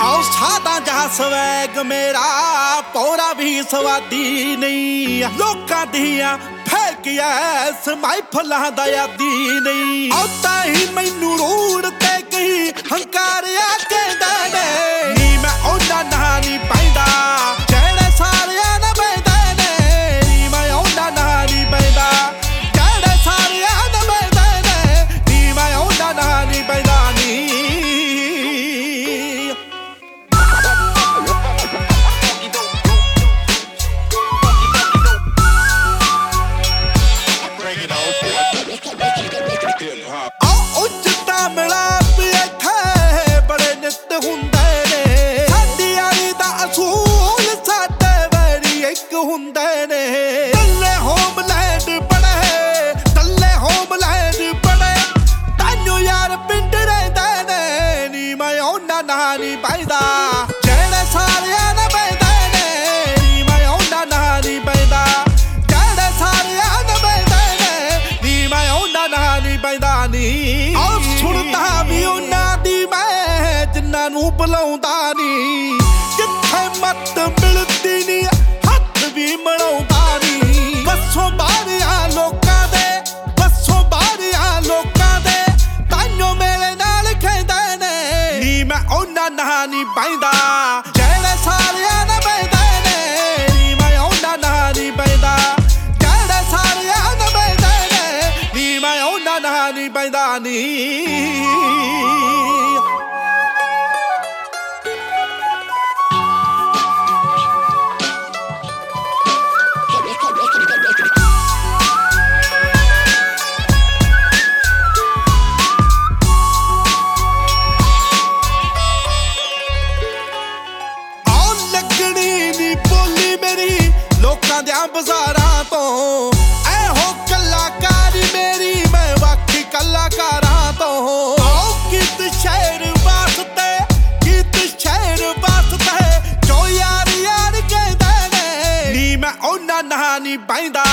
ਆਉ ਸਾਦਾ ਜਹਾ ਸਵੈਗ ਮੇਰਾ ਪੌਰਾ ਵੀ ਸਵਾਦੀ ਨਹੀਂ ਲੋਕਾਂ ਦੀਆਂ ਫੇਕ ਐ ਸਮਾਈ ਫਲਾਂ ਦਾ ਯਾਦੀ ਨਹੀਂ ਆਉ ਹੀ ਮੈਨੂੰ ਰੋੜ ਉਹਨਾਂ ਨਾਲ ਨਹੀਂ ਪੈਂਦਾ। ਜਿਹੜੇ ਸਾਰਿਆਂ ਨਾਲ ਪੈਂਦੇ ਨੇ ਨੀ ਮੈਂ ਉਹਨਾਂ ਨਾਲ ਨਹੀਂ ਪੈਂਦਾ। ਜਿਹੜੇ ਸਾਰਿਆਂ ਨਾਲ ਪੈਂਦੇ ਨੇ ਨੀ ਮੈਂ ਉਹਨਾਂ ਨਾਲ ਨਹੀਂ ਪੈਂਦਾ ਨੀ। ਆਹ ਸੁਣਦਾ ਵੀ ਉਹਨਾਂ ਦੀ ਮੈਂ ਜਿੰਨਾਂ ਨੂੰ ਬੁਲਾਉਂਦਾ ਨੀ। ਜਿੱਥੇ ਮੱਤ ਮਿਲਦੀ ਨੀ, ਹੱਥ ਵੀ ਮੜਾਉਂਦਾ ਉਹਨਾਂ ਨਾਲ ਨਹੀਂ ਪੈਂਦਾ। ਜਿਹੜੇ ਸਾਰਿਆਂ ਨਾਲ ਪੈਂਦੇ ਨੇ, ਨੀ ਮੈਂ ਉਹਨਾਂ ਨਾਲ ਨਹੀਂ ਪੈਂਦਾ। ਜਿਹੜੇ ਸਾਰਿਆਂ ਨਾਲ ਪੈਂਦੇ ਨੇ, ਨੀ ਮੈਂ ਉਹਨਾਂ ਨਾਲ ਨਹੀਂ ਪੈਂਦਾ, ਨੀ। ਲੋਕਾਂ ਦੇ ਬਾਜ਼ਾਰਾਂ ਤੋਂ। ਐਹੋ ਕਲਾਕਾਰੀ ਮੇਰੀ, ਮੈਂ ਬਾਕੀ ਕਲਾਕਾਰਾਂ ਤੋਂ। ਆਉ ਕਿਤ ਸ਼ਹਿਰ ਵਾਸਤੇ ਕਿਤ ਸ਼ਹਿਰ ਵਾਸਤੇ, ਜੋ ਯਾਰ ਯਾਰ ਕਹਿੰਦੇ ਨੇ। ਨੀ ਮੈਂ ਉਹਨਾਂ ਨਾਲ ਨਹੀਂ ਪੈਂਦਾ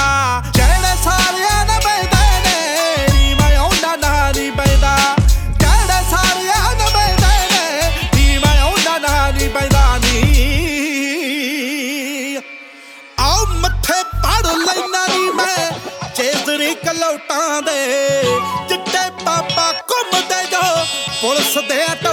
ਚਿੱਟੇ ਪਾਪਾ ਘੁੰਮਦੇ ਜੋ ਪੁਲਿਸ ਦੇ ਟੌਟਾਂ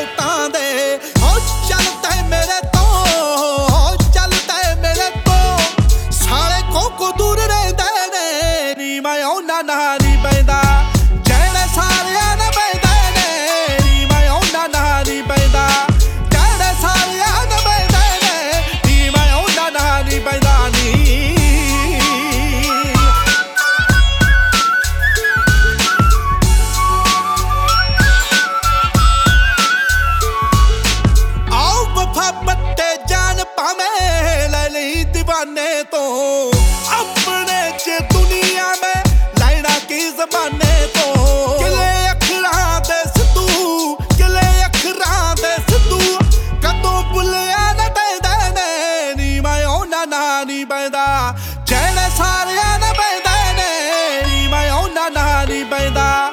ਲਈ ਤੋਂ, ਆਪਣੇ ਚ ਦੁਨੀਆ ਮੈਂ ਲੈਣਾ ਕੀ ਜ਼ਮਾਨੇ ਤੋਂ? ਕਿਲੇ ਅੱਖਰਾਂ ਦੇ ਸਿੱਧੂ, ਕਿਲੇ ਅੱਖਰਾਂ ਦੇ ਸਿੱਧੂ, ਕਦੋਂ ਭੁੱਲਿਆ ਨਾ ਪੈਂਦੇ ਨੇ? ਨੀ ਮੈਂ ਉਹਨਾਂ ਨਾਲ ਨੀ ਪੈਂਦਾ ਜਿਹੜੇ ਸਾਰਿਆਂ ਨਾ ਪੈਂਦੇ ਨੇ। ਨੀ ਮੈਂ ਉਹਨਾਂ ਨਾਲ ਨੀ ਪੈਂਦਾ।